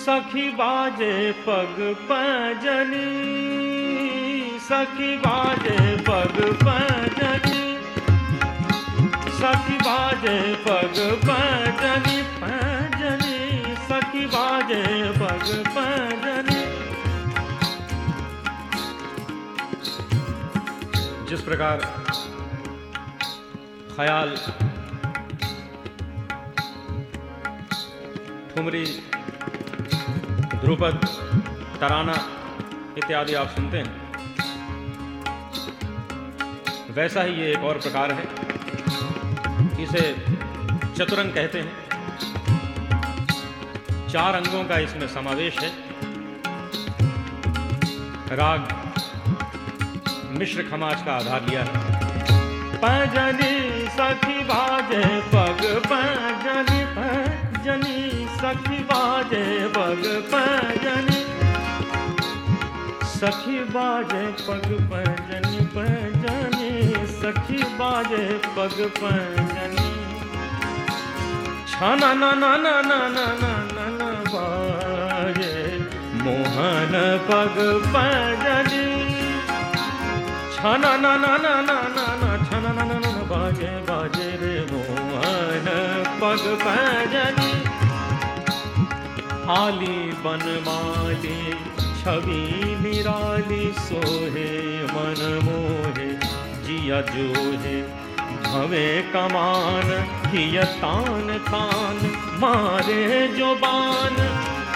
सखी बाजे पग पैजनी, सखी बाजे पग पैजनी, सखी बाजे पग पैजनी पैजनी, सखी बाजे पग पैजनी। जिस प्रकार ख्याल ठुमरी ध्रुपद, तराना इत्यादि आप सुनते हैं। वैसा ही ये एक और प्रकार है, इसे चतुरंग कहते हैं। चार अंगों का इसमें समावेश है। राग मिश्र खमाज का आधार लिया है। पैजनी सखी बाजे पग पैजनी पैजनी सखी बाजे पग पैजनी सखी बाजे पग पैजनी पैजनी सखी बाजे पग पैजनी छाना ना ना ना ना ना ना ना ना बाजे मोहन पग पैजनी छाना ना ना ना ना ना ना छाना ना ना ना बाजे बाजे रे मोहन पग पैजनी आली बनमाली छवि निराली, सोहे मन मोहे, जिया जोहे। भवे कमान, किया तान तान, मारे जो बान।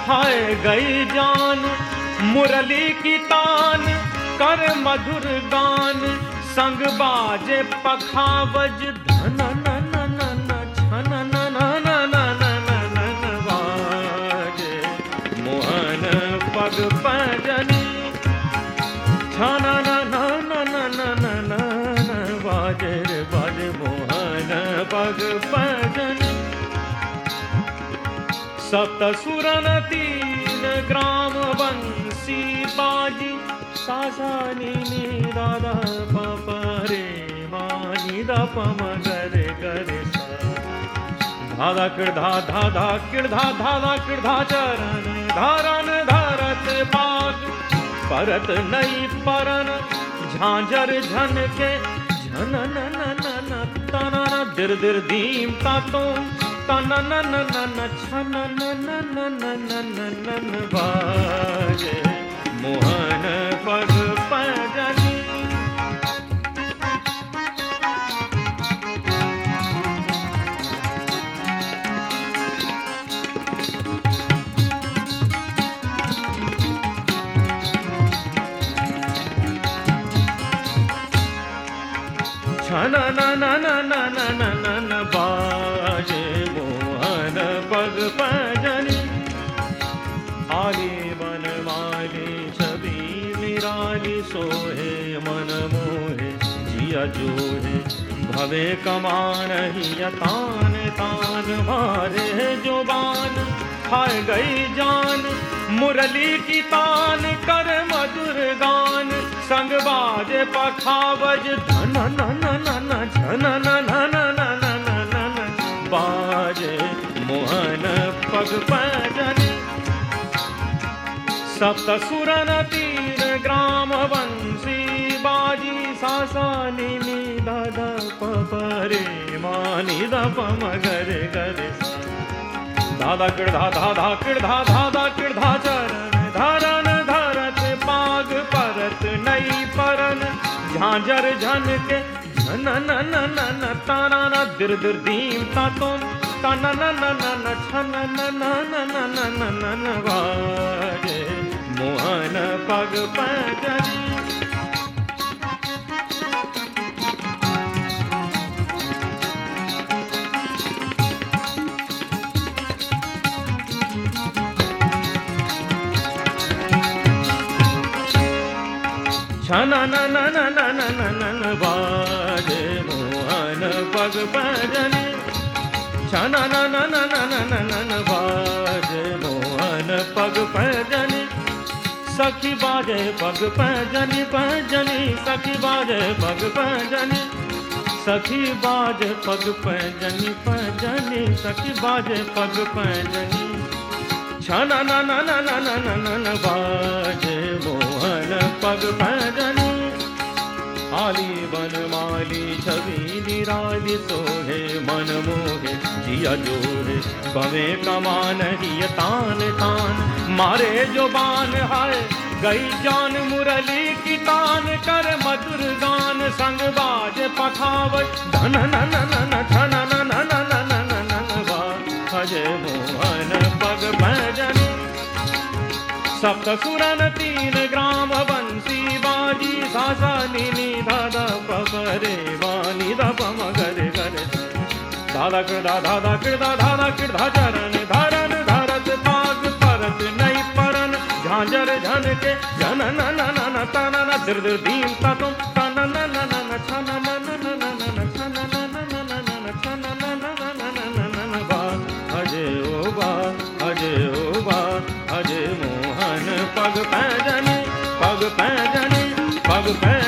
हाय गई जान, मुरली की तान, कर मधुर गान। संग बाजे पखावज पग पजनी। छन न न न न न न न न बाजे रे बाजे मोहन पग पजनी। सप्त सुरन तीन ग्राम बंसी बाजी सासानी नी दादा पप रे मानी, दा पम गरे गरे सा धादा किर्धा धाधा किर्धा, धादा किर्धा चरण, धारन धरत बाग परत नई परन झांझर झन के झन न न न न तना दिर दिर दीम ता तुम तना न न न न छन न न न न न न न न बाजे मोहन मोहन मन माली छवि निराली, सोहे मन मोहे भवे कमान ही तान तान मारे जो बान हाय गई जान, मुरली की तान, कर मधुर गान। संग बाज पखावज, धन न न सप्तसुरन तीर ग्राम वंशी बाजी सासानि निदध परे दप मगर कर धाधा किड़धा धाधा किड़धा धाधा किड़धा चरण, धरन धरत, पाग परत, नई परन। झांझर झन के न न न न न, तारा, न, दिर दिर धीम तातों ता, न न न न न, छन, न पग पजनी छन न न न न न न न न बाजे मोहन पग पजनी छन न न न न न न न न बाजे मोहन पग पजनी सखी बाजे पग पजनी पजनी सखी बाजे पग पजनी सखी बाजे पग पजनी पजनी सखी बाजे पग पजनी छन, न न न न न न न न बाजे मोहन पग भजनी। आली बन माली, छवि निराली, सोहे मन मोहे, जिया जोहे, बवे कमान ही तान तान। मारे जो बान हाय गई जान मुरली की तान कर मधुर गान संग बाज पखावट धन नन नन धन नन नन नन नन बाजे मोहन पग भजनी सप्त सुरन तीन ग्राम बंसी बाजी सासा नीनी दादा परे वानी दप मगर कर दादा कृदा दादा कृदा दादा कृदा चरण na na na na na ta na na dir dir dim ta tom ta na na na na na cha na na na na na na na cha na na na na na na na cha na na na na na na na na na ba aje o ba aje o ba aje mohan pag paijane pag paijane pag paijane